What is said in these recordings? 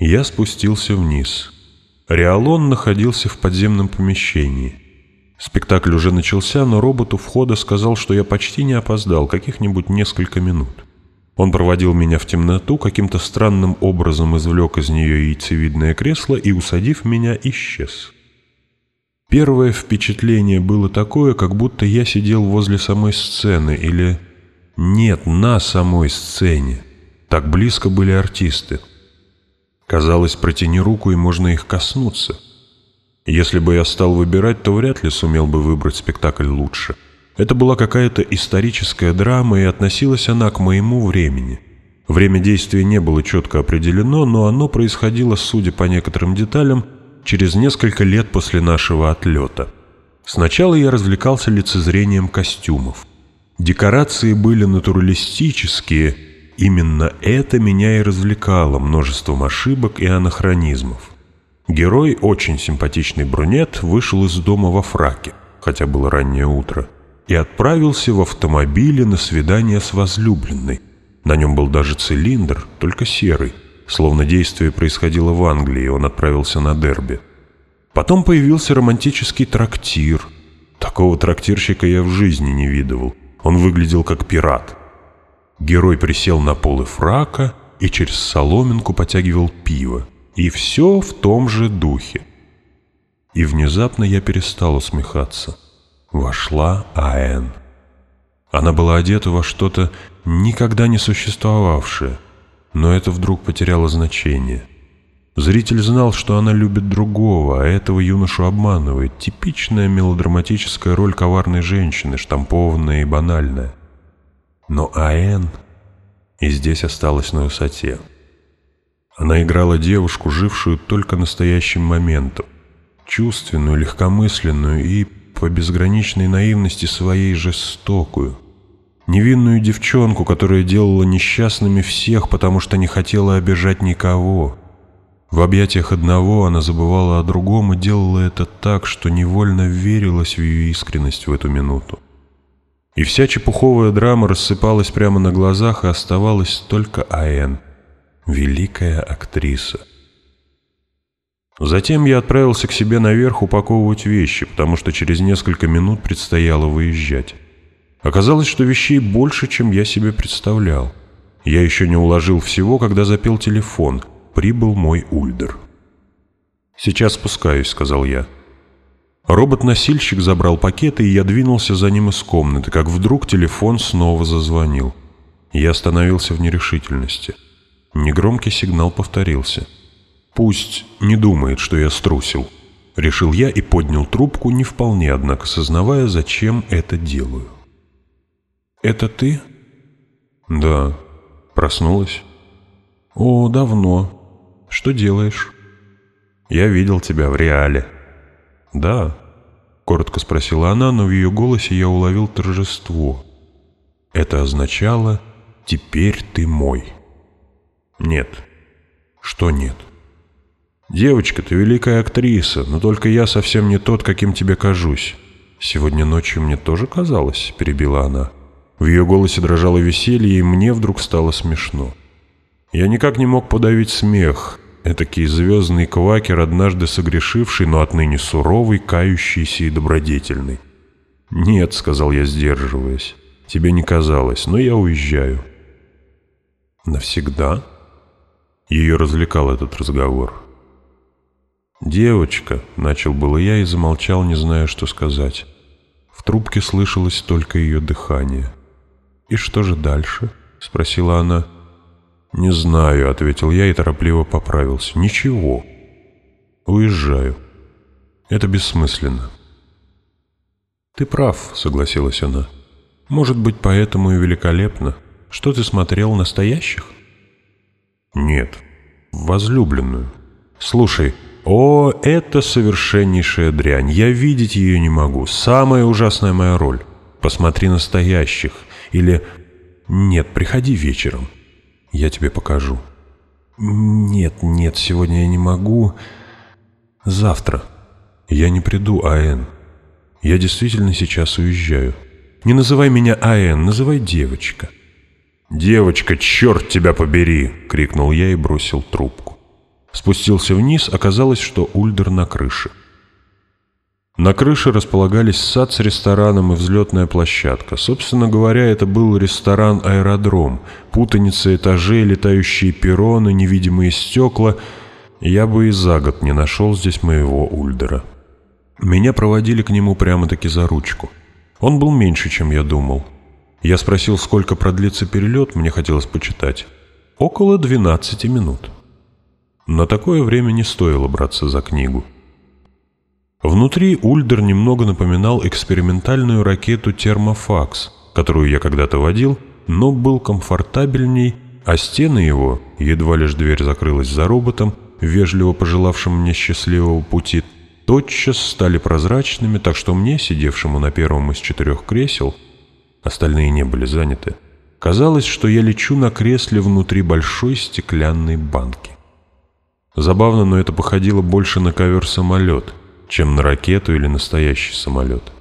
Я спустился вниз. Реалон находился в подземном помещении. Спектакль уже начался, но робот у входа сказал, что я почти не опоздал, каких-нибудь несколько минут. Он проводил меня в темноту, каким-то странным образом извлек из нее яйцевидное кресло и, усадив меня, исчез. Первое впечатление было такое, как будто я сидел возле самой сцены или... Нет, на самой сцене. Так близко были артисты. Казалось, протяни руку, и можно их коснуться. Если бы я стал выбирать, то вряд ли сумел бы выбрать спектакль лучше. Это была какая-то историческая драма, и относилась она к моему времени. Время действия не было четко определено, но оно происходило, судя по некоторым деталям, через несколько лет после нашего отлета. Сначала я развлекался лицезрением костюмов. Декорации были натуралистические – Именно это меня и развлекало множеством ошибок и анахронизмов. Герой, очень симпатичный брюнет, вышел из дома во фраке, хотя было раннее утро, и отправился в автомобиле на свидание с возлюбленной. На нем был даже цилиндр, только серый. Словно действие происходило в Англии, он отправился на дерби. Потом появился романтический трактир. Такого трактирщика я в жизни не видывал. Он выглядел как пират. Герой присел на полы фрака и через соломинку потягивал пиво. И все в том же духе. И внезапно я перестал усмехаться. Вошла Аэн. Она была одета во что-то никогда не существовавшее, но это вдруг потеряло значение. Зритель знал, что она любит другого, а этого юношу обманывает. Типичная мелодраматическая роль коварной женщины, штампованная и банальная но Аэн и здесь осталась на высоте. Она играла девушку, жившую только настоящим моментом, чувственную, легкомысленную и, по безграничной наивности своей, жестокую. Невинную девчонку, которая делала несчастными всех, потому что не хотела обижать никого. В объятиях одного она забывала о другом и делала это так, что невольно верилась в ее искренность в эту минуту. И вся чепуховая драма рассыпалась прямо на глазах, и оставалась только АН, великая актриса. Затем я отправился к себе наверх упаковывать вещи, потому что через несколько минут предстояло выезжать. Оказалось, что вещей больше, чем я себе представлял. Я еще не уложил всего, когда запел телефон. Прибыл мой Ульдер. «Сейчас спускаюсь», — сказал я. Робот-носильщик забрал пакеты, и я двинулся за ним из комнаты, как вдруг телефон снова зазвонил. Я остановился в нерешительности. Негромкий сигнал повторился. «Пусть не думает, что я струсил», — решил я и поднял трубку, не вполне, однако, сознавая, зачем это делаю. «Это ты?» «Да». Проснулась? «О, давно. Что делаешь?» «Я видел тебя в реале», «Да?» — коротко спросила она, но в ее голосе я уловил торжество. Это означало «теперь ты мой». «Нет». «Что нет?» «Девочка, ты великая актриса, но только я совсем не тот, каким тебе кажусь». «Сегодня ночью мне тоже казалось», — перебила она. В ее голосе дрожало веселье, и мне вдруг стало смешно. Я никак не мог подавить смех, этакий звездный квакер, однажды согрешивший, но отныне суровый, кающийся и добродетельный. «Нет», — сказал я, сдерживаясь, — «тебе не казалось, но я уезжаю». «Навсегда?» Ее развлекал этот разговор. «Девочка», — начал было я и замолчал, не зная, что сказать. В трубке слышалось только ее дыхание. «И что же дальше?» — спросила она. — «Не знаю», — ответил я и торопливо поправился. «Ничего. Уезжаю. Это бессмысленно». «Ты прав», — согласилась она. «Может быть, поэтому и великолепно. Что ты смотрел настоящих?» «Нет. Возлюбленную. Слушай, о, это совершеннейшая дрянь. Я видеть ее не могу. Самая ужасная моя роль. Посмотри настоящих. Или «Нет, приходи вечером». Я тебе покажу». «Нет, нет, сегодня я не могу. Завтра. Я не приду, А.Н. Я действительно сейчас уезжаю. Не называй меня А.Н., называй девочка». «Девочка, черт тебя побери!» — крикнул я и бросил трубку. Спустился вниз, оказалось, что Ульдер на крыше. На крыше располагались сад с рестораном и взлетная площадка. Собственно говоря, это был ресторан-аэродром. Путаница этажей, летающие перроны, невидимые стекла. Я бы и за год не нашел здесь моего Ульдера. Меня проводили к нему прямо-таки за ручку. Он был меньше, чем я думал. Я спросил, сколько продлится перелет, мне хотелось почитать. Около 12 минут. На такое время не стоило браться за книгу. Внутри Ульдер немного напоминал экспериментальную ракету «Термофакс», которую я когда-то водил, но был комфортабельней, а стены его, едва лишь дверь закрылась за роботом, вежливо пожелавшим мне счастливого пути, тотчас стали прозрачными, так что мне, сидевшему на первом из четырех кресел, остальные не были заняты, казалось, что я лечу на кресле внутри большой стеклянной банки. Забавно, но это походило больше на ковер-самолет, чем на ракету или настоящий самолет.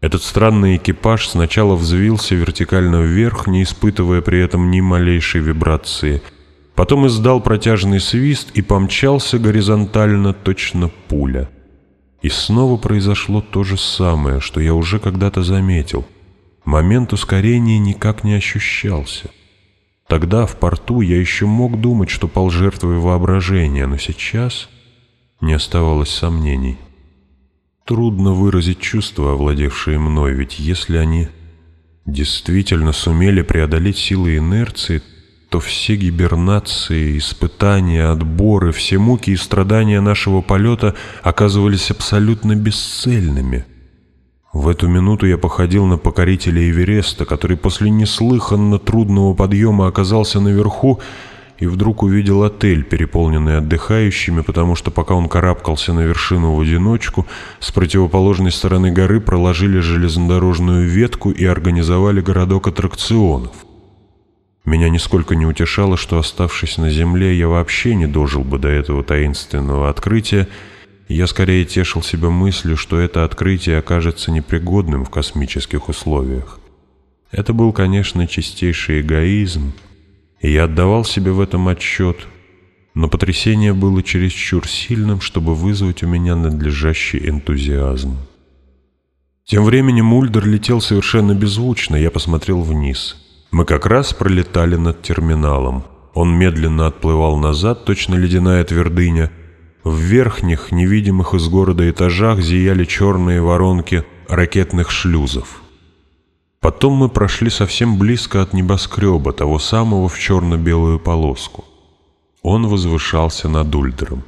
Этот странный экипаж сначала взвился вертикально вверх, не испытывая при этом ни малейшей вибрации, потом издал протяжный свист и помчался горизонтально точно пуля. И снова произошло то же самое, что я уже когда-то заметил. Момент ускорения никак не ощущался. Тогда в порту я еще мог думать, что пол жертвой воображения, но сейчас не оставалось сомнений. Трудно выразить чувства, овладевшие мной, ведь если они действительно сумели преодолеть силы инерции, то все гибернации, испытания, отборы, все муки и страдания нашего полета оказывались абсолютно бесцельными. В эту минуту я походил на покорителя Эвереста, который после неслыханно трудного подъема оказался наверху, и вдруг увидел отель, переполненный отдыхающими, потому что пока он карабкался на вершину в одиночку, с противоположной стороны горы проложили железнодорожную ветку и организовали городок аттракционов. Меня нисколько не утешало, что, оставшись на земле, я вообще не дожил бы до этого таинственного открытия, я скорее тешил себя мыслью, что это открытие окажется непригодным в космических условиях. Это был, конечно, чистейший эгоизм, и я отдавал себе в этом отчет, но потрясение было чересчур сильным, чтобы вызвать у меня надлежащий энтузиазм. Тем временем Мульдер летел совершенно беззвучно, я посмотрел вниз. Мы как раз пролетали над терминалом. Он медленно отплывал назад, точно ледяная твердыня. В верхних, невидимых из города этажах зияли черные воронки ракетных шлюзов. Потом мы прошли совсем близко от небоскреба, того самого в черно-белую полоску. Он возвышался над Ульдером.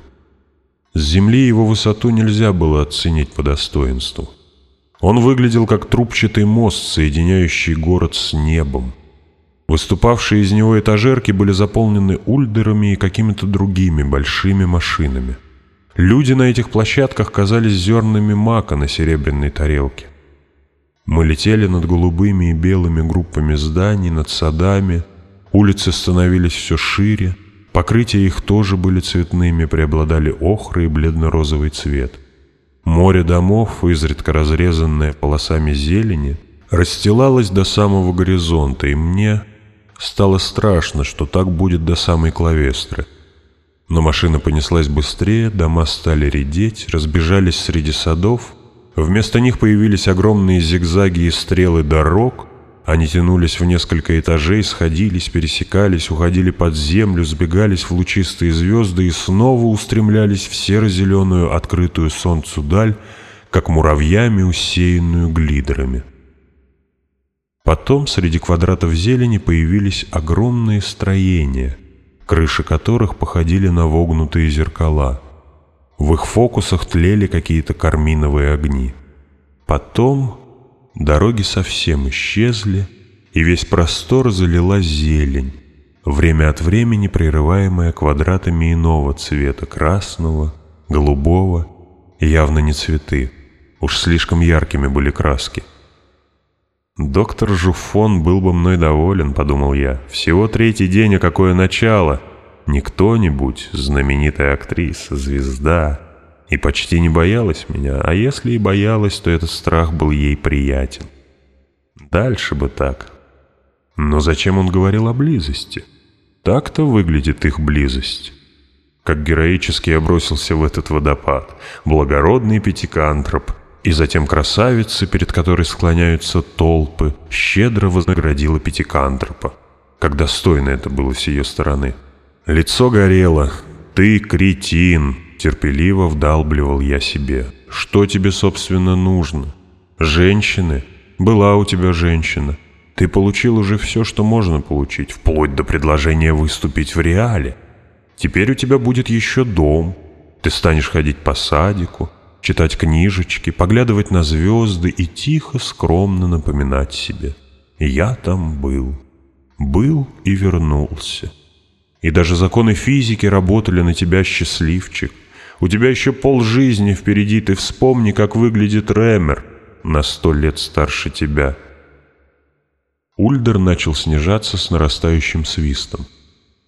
С земли его высоту нельзя было оценить по достоинству. Он выглядел как трубчатый мост, соединяющий город с небом. Выступавшие из него этажерки были заполнены ульдерами и какими-то другими большими машинами. Люди на этих площадках казались зернами мака на серебряной тарелке. Мы летели над голубыми и белыми группами зданий, над садами. Улицы становились все шире. Покрытия их тоже были цветными, преобладали охры и бледно-розовый цвет. Море домов, изредка разрезанное полосами зелени, расстилалось до самого горизонта, и мне стало страшно, что так будет до самой клавестры. Но машина понеслась быстрее, дома стали редеть, разбежались среди садов — Вместо них появились огромные зигзаги и стрелы дорог. Они тянулись в несколько этажей, сходились, пересекались, уходили под землю, сбегались в лучистые звезды и снова устремлялись в серо-зеленую, открытую солнцу даль, как муравьями, усеянную глидерами. Потом среди квадратов зелени появились огромные строения, крыши которых походили на вогнутые зеркала — в их фокусах тлели какие-то карминовые огни. Потом дороги совсем исчезли, и весь простор залила зелень, время от времени прерываемая квадратами иного цвета, красного, голубого, явно не цветы. Уж слишком яркими были краски. «Доктор Жуфон был бы мной доволен», — подумал я. «Всего третий день, а какое начало!» не кто-нибудь, знаменитая актриса, звезда, и почти не боялась меня, а если и боялась, то этот страх был ей приятен. Дальше бы так. Но зачем он говорил о близости? Так-то выглядит их близость. Как героически я бросился в этот водопад, благородный пятикантроп, и затем красавица, перед которой склоняются толпы, щедро вознаградила пятикантропа. Как достойно это было с ее стороны. Лицо горело. «Ты кретин!» — терпеливо вдалбливал я себе. «Что тебе, собственно, нужно? Женщины? Была у тебя женщина. Ты получил уже все, что можно получить, вплоть до предложения выступить в реале. Теперь у тебя будет еще дом. Ты станешь ходить по садику, читать книжечки, поглядывать на звезды и тихо, скромно напоминать себе. Я там был. Был и вернулся. И даже законы физики работали на тебя, счастливчик. У тебя еще полжизни впереди, ты вспомни, как выглядит Рэмер на сто лет старше тебя. Ульдер начал снижаться с нарастающим свистом.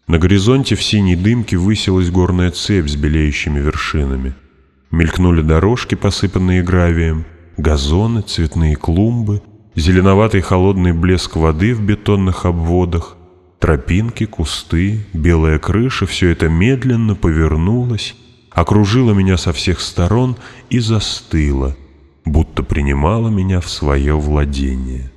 На горизонте в синей дымке высилась горная цепь с белеющими вершинами. Мелькнули дорожки, посыпанные гравием, газоны, цветные клумбы, зеленоватый холодный блеск воды в бетонных обводах, Тропинки, кусты, белая крыша — все это медленно повернулось, окружило меня со всех сторон и застыло, будто принимало меня в свое владение.